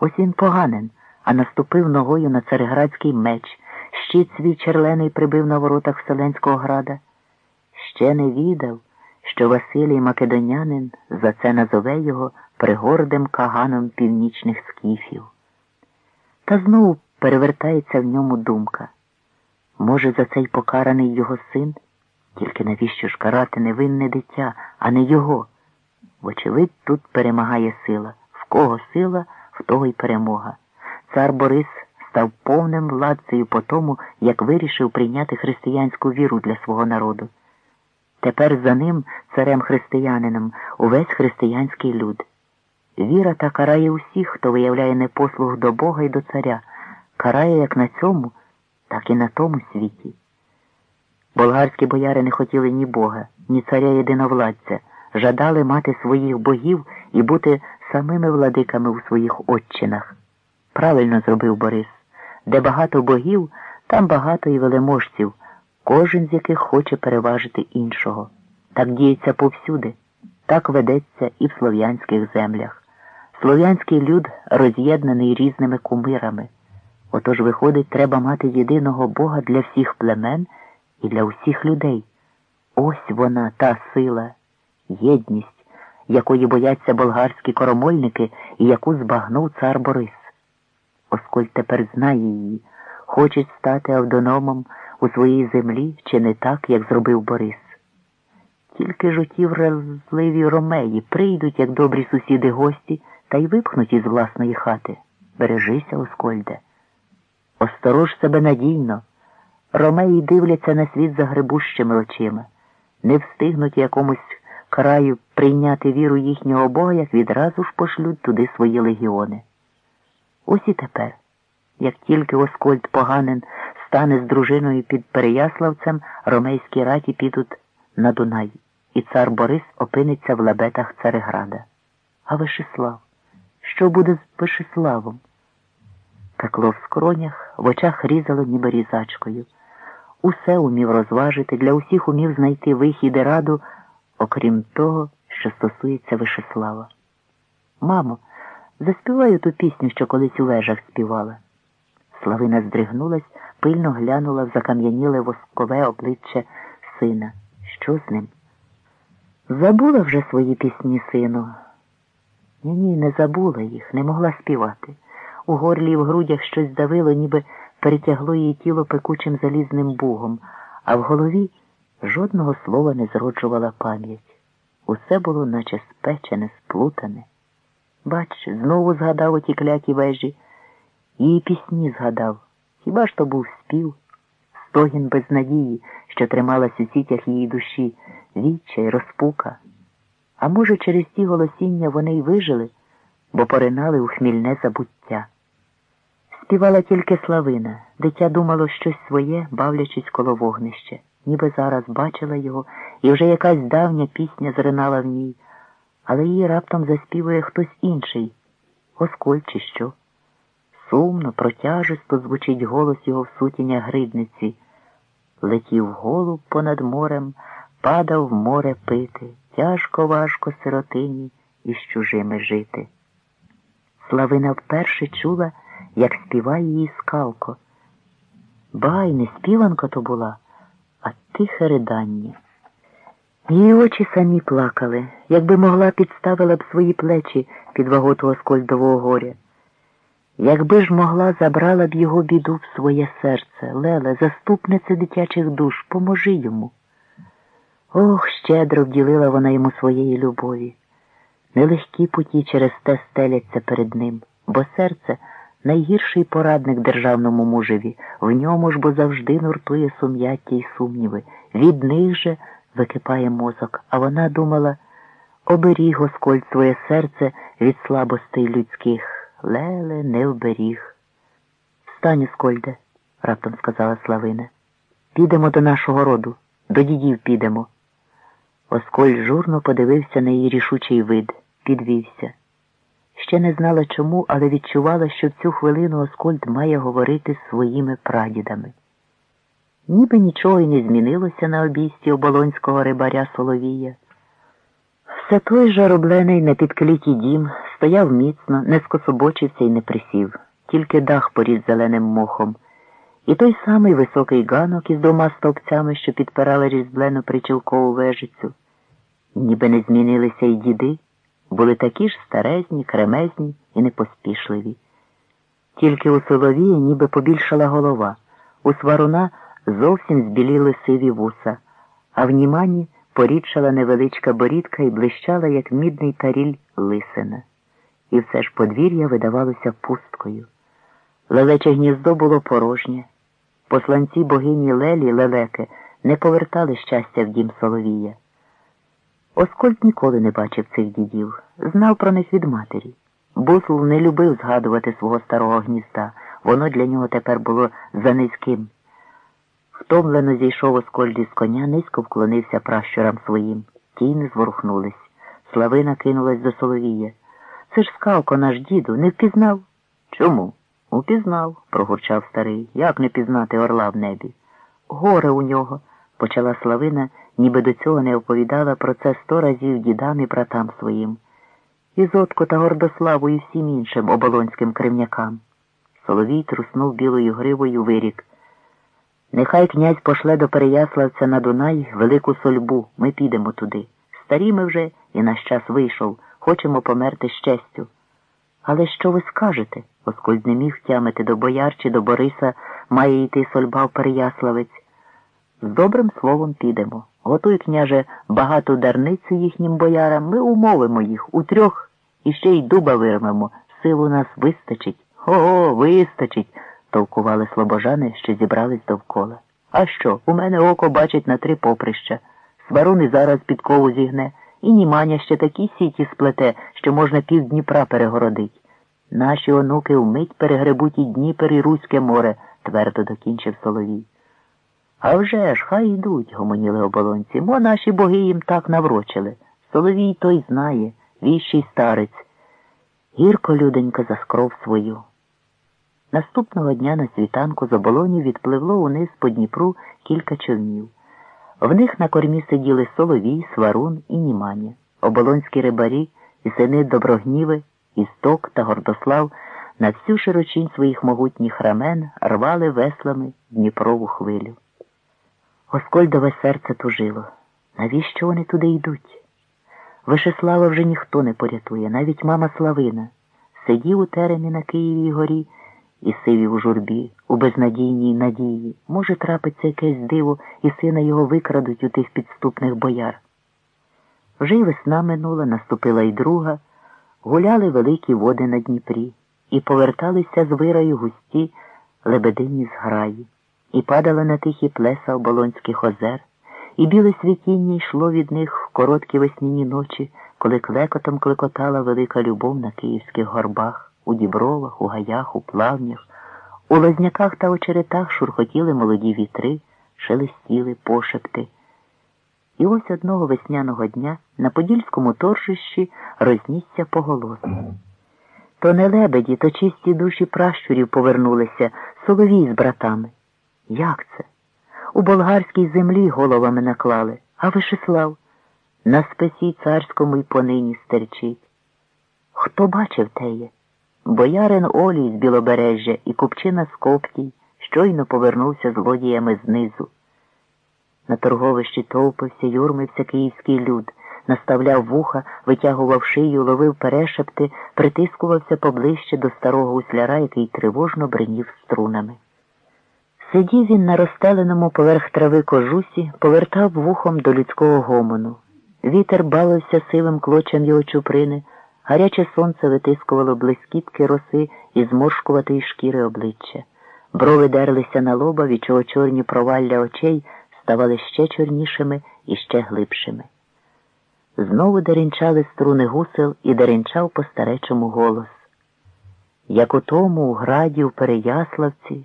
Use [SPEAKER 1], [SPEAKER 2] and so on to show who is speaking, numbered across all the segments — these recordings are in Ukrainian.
[SPEAKER 1] Ось він поганен, а наступив ногою на цареградський меч, щит свій черлений прибив на воротах Вселенського града. Ще не відав, що Василій Македонянин за це назове його пригордим каганом північних скіфів. Та знову перевертається в ньому думка. Може, за цей покараний його син? Тільки навіщо ж карати невинне дитя, а не його? Вочевидь, тут перемагає сила. В кого сила, в того й перемога. Цар Борис став повним владцею по тому, як вирішив прийняти християнську віру для свого народу. Тепер за ним, царем християнином, увесь християнський люд. Віра та карає усіх, хто виявляє непослух до Бога і до царя, карає як на цьому, так і на тому світі. Болгарські бояри не хотіли ні Бога, ні царя єдиновладця, жадали мати своїх богів і бути самими владиками у своїх отчинах. Правильно зробив Борис. Де багато богів, там багато і велеможців, кожен з яких хоче переважити іншого. Так діється повсюди, так ведеться і в слов'янських землях. Слов'янський люд роз'єднаний різними кумирами. Отож, виходить, треба мати єдиного Бога для всіх племен і для усіх людей. Ось вона, та сила, єдність, якої бояться болгарські коромольники і яку збагнув цар Борис. Осколь тепер знає її, хоче стати автономом у своїй землі чи не так, як зробив Борис. Тільки ж оті вразливі ромеї прийдуть, як добрі сусіди гості, та й випхнуть із власної хати. Бережися, Оскольде. Осторож себе надійно. Ромеї дивляться на світ загребущими очима, не встигнуть якомусь краю прийняти віру їхнього Бога, як відразу ж пошлють туди свої легіони. Ось і тепер, як тільки Оскольд поганин стане з дружиною під Переяславцем, ромейські раті підуть на Дунай, і цар Борис опиниться в лабетах Цареграда. А Вишеслав? Що буде з Вишеславом? Пекло в скронях, в очах різало ніби різачкою. Усе умів розважити, для усіх умів знайти вихід і раду, окрім того, що стосується Вишеслава. Мамо, заспіваю ту пісню, що колись у вежах співала. Славина здригнулась, пильно глянула в закам'яніле воскове обличчя сина. Що з ним? Забула вже свої пісні, сину. Ні, ні, не забула їх, не могла співати. У горлі і в грудях щось давило, ніби перетягло її тіло пекучим залізним бугом, а в голові жодного слова не зроджувала пам'ять. Усе було, наче спечене, сплутане. Бач, знову згадав оті кляті вежі, її пісні згадав. Хіба ж то був спів, стогін без надії, що трималась у сітях її душі, відчай, розпука. А може, через ті голосіння вони й вижили, бо поринали у хмільне забуття. Співала тільки Славина, дитя думало щось своє, бавлячись коло вогнища, ніби зараз бачила його, і вже якась давня пісня зринала в ній, але її раптом заспівує хтось інший, Осколь чи що. Сумно, протяжисто звучить голос його в сутіння гридниці. Летів голуб понад морем, падав в море пити, тяжко важко сиротині із чужими жити. Славина вперше чула, як співає її скалко. Бай, не співанка то була, а тихе ридання. Її очі самі плакали, якби могла підставила б свої плечі під ваготу Оскольдового горя. Якби ж могла, забрала б його біду в своє серце, Леле, заступнице дитячих душ, поможи йому. Ох, щедро вділила вона йому своєї любові. Нелегкі путі через те стеляться перед ним, бо серце найгірший порадник державному мужеві, в ньому ж бо завжди нуртує сум'яття й сумніви. Від них же википає мозок, а вона думала оберіг Господь своє серце від слабостей людських. Леле, не вберіг. Встань, Скольде, раптом сказала Славина. Підемо до нашого роду, до дідів підемо. Осколь журно подивився на її рішучий вид, підвівся. Ще не знала чому, але відчувала, що в цю хвилину Оскольд має говорити з своїми прадідами. Ніби нічого й не змінилося на обійсті оболонського рибаря Соловія. Все той же роблений на підкліті дім Стояв міцно, не скособочився і не присів, тільки дах поріс зеленим мохом. І той самий високий ганок із двома стовпцями, що підпирали різблену причілкову вежицю. Ніби не змінилися й діди, були такі ж старезні, кремезні і непоспішливі. Тільки у Соловія ніби побільшала голова, у сваруна зовсім збіліли сиві вуса, а в німані порідшала невеличка борідка і блищала, як мідний таріль лисина. І все ж подвір'я видавалося пусткою. Лелече гніздо було порожнє. Посланці богині Лелі лелеки не повертали щастя в дім Соловія. Оскольд ніколи не бачив цих дідів, знав про них від матері. Бусл не любив згадувати свого старого гнізда, воно для нього тепер було за низьким. Втомлено зійшов Оскольд із коня, низько вклонився пращурам своїм. Ті не зворухнулись. Славина кинулась до Соловія. Це ж скалко наш діду, не впізнав? Чому? Упізнав, прогурчав старий. Як не пізнати орла в небі? Горе у нього, почала Славина, ніби до цього не оповідала про це сто разів дідам і братам своїм. І Зотку та Гордославу і всім іншим оболонським кривнякам. Соловій труснув білою гривою вирік. Нехай князь пошле до Переяславця на Дунай велику сольбу, ми підемо туди. Старі ми вже і наш час вийшов, хочемо померти з честю. Але що ви скажете? Оскольд не міг тямити до бояр чи до Бориса має йти сольба в Переяславець. З добрим словом підемо. Готуй, княже, багату дарницю їхнім боярам, ми умовимо їх у трьох і ще й дуба вирвемо. Силу нас вистачить. Ого, вистачить, толкували слобожани, що зібрались довкола. А що? У мене око бачить на три поприща. Сварун і зараз підкову зігне, і німаня ще такі сіті сплете, що можна пів Дніпра перегородить. Наші онуки вмить перегребуть і Дніпер, і Руське море, твердо докінчив Соловій. А вже ж, хай йдуть, гомоніли оболонці, бо наші боги їм так наврочили. Соловій той знає, віщий старець. Гірко люденька заскров свою. Наступного дня на світанку з оболонів відпливло униз по Дніпру кілька човнів. В них на кормі сиділи Соловій, Сварун і Німаня, оболонські рибарі і сини Доброгніви, Істок та Гордослав на всю широчінь своїх могутніх рамен рвали веслами Дніпрову хвилю. Оскольдове серце тужило. Навіщо вони туди йдуть? Вишеслава вже ніхто не порятує, навіть мама Славина. Сидів у теремі на Києвій горі і сивів у журбі, у безнадійній надії. Може, трапиться якесь диво, і сина його викрадуть у тих підступних бояр. Вже й весна минула, наступила й друга, гуляли великі води на Дніпрі, і поверталися з вирою густі лебедині зграї і падала на тихі плеса оболонських озер, і біле світіння йшло від них в короткі весняні ночі, коли клекотом клекотала велика любов на київських горбах, у дібровах, у гаях, у плавнях, у лозняках та очеретах шурхотіли молоді вітри, шелестіли пошепти. І ось одного весняного дня на подільському торжищі рознісся поголос. То не лебеді, то чисті душі пращурів повернулися, соловій з братами. Як це? У болгарській землі головами наклали, а Вишеслав на спесі царському й понині стерчить. Хто бачив теє? Боярин Олій з Білобережжя і купчина з Коптій щойно повернувся злодіями знизу. На торговищі товпився, юрмився київський люд, наставляв вуха, витягував шию, ловив перешепти, притискувався поближче до старого усляра, який тривожно бринів струнами. Сидів він на розстеленому поверх трави кожусі, повертав вухом до людського гомону. Вітер бавився сивим клочем його чуприни, гаряче сонце витискувало блискітки роси і зморшкуватої шкіри обличчя. Брови дерлися на лоба, від чого чорні провалля очей ставали ще чорнішими і ще глибшими. Знову деренчали струни гусел і деренчав по старечому голос. Як у тому, у граді, у Переяславці.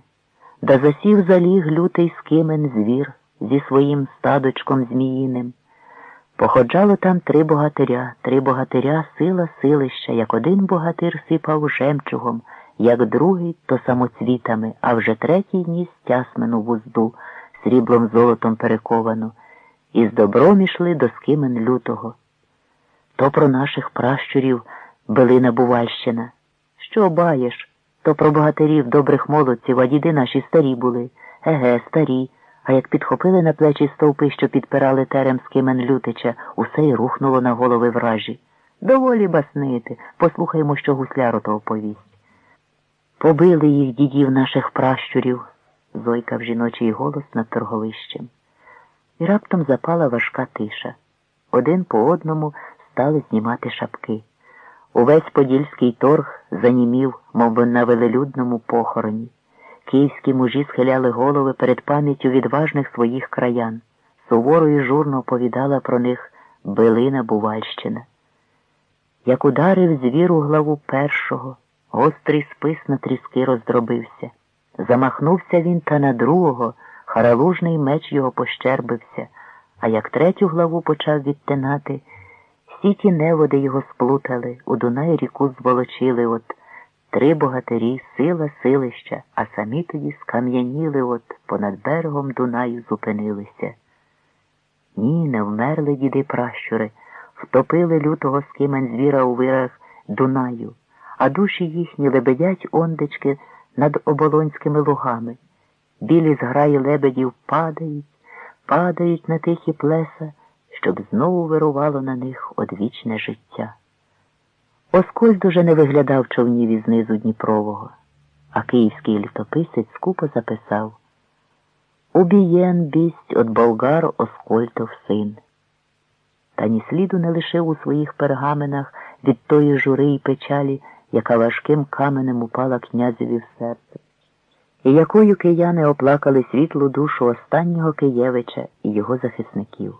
[SPEAKER 1] Да засів заліг лютий скимен звір зі своїм стадочком зміїним. Походжало там три богатиря, три богатиря сила силища, як один богатир сипав жемчугом, як другий то самоцвітами, а вже третій ніс тясмену вузду, сріблом золотом перековану, і з добром ішли до скимен лютого. То про наших пращурів Белина Бувальщина. Що баєш? То про богатирів добрих молодців, а діди наші старі були. Еге, старі. А як підхопили на плечі стовпи, що підпирали терем з Кимен Лютича, усе й рухнуло на голови вражі. Доволі баснити, послухаймо, що гусляр ото оповість. Побили їх дідів наших пращурів, зойкав жіночий голос над торговищем. І раптом запала важка тиша. Один по одному стали знімати шапки. Увесь подільський торг занімів, мов би на велелюдному похороні. Київські мужі схиляли голови перед пам'яттю відважних своїх краян. Суворо і журно оповідала про них Белина Бувальщина. Як ударив звір у главу першого, гострий спис на тріски роздробився. Замахнувся він та на другого, харалужний меч його пощербився, а як третю главу почав відтинати, ті неводи його сплутали, у Дунай ріку зволочили от три богатирі, сила силища, а самі тоді скам'яніли от понад берегом Дунаю зупинилися. Ні, не вмерли діди пращури, втопили лютого скимен звіра у вирах Дунаю, а душі їхні лебедять ондечки над оболонськими лугами. Білі зграї лебедів падають, падають на тихі плеса, щоб знову вирувало на них одвічне життя. Оскольд уже не виглядав човнів із низу Дніпрового, а київський літописець скупо записав Убієн бість от болгар Оскольтов син. Та ні сліду не лишив у своїх пергаменах від тої жури й печалі, яка важким каменем упала князеві в серце, і якою кияни оплакали світлу душу останнього Києвича і його захисників.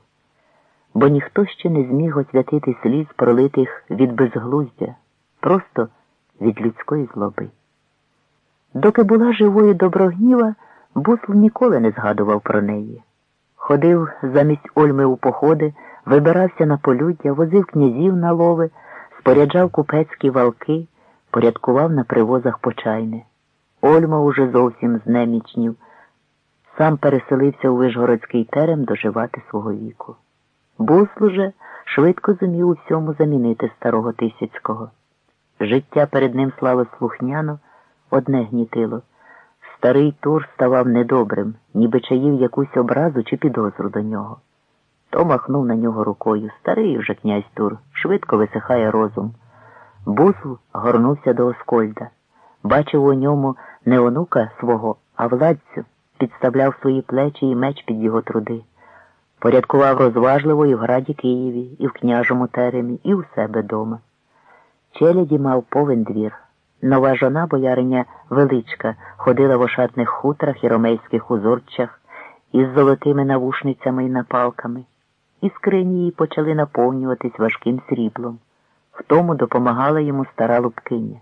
[SPEAKER 1] Бо ніхто ще не зміг освятити сліз, пролитих від безглуздя, просто від людської злоби. Доки була живою доброгніва, Бусл ніколи не згадував про неї. Ходив замість Ольми у походи, вибирався на полюддя, возив князів на лови, споряджав купецькі валки, порядкував на привозах почайне. Ольма уже зовсім знемічнів, сам переселився у Вишгородський терем доживати свого віку. Бусл же швидко зумів у всьому замінити старого Тисяцького. Життя перед ним слало слухняно, одне гнітило. Старий Тур ставав недобрим, ніби чаїв якусь образу чи підозру до нього. То махнув на нього рукою. Старий вже князь Тур, швидко висихає розум. Бусл горнувся до Оскольда. Бачив у ньому не онука свого, а владцю, підставляв свої плечі і меч під його труди. Порядкував розважливо і в граді Києві, і в княжому теремі, і у себе дома. Челяді мав повен двір. Нова жона бояриня величка ходила в ошатних хутрах і ромейських узорчах із золотими навушницями і напалками, і скрині її почали наповнюватись важким сріблом. В тому допомагала йому стара лупкиня.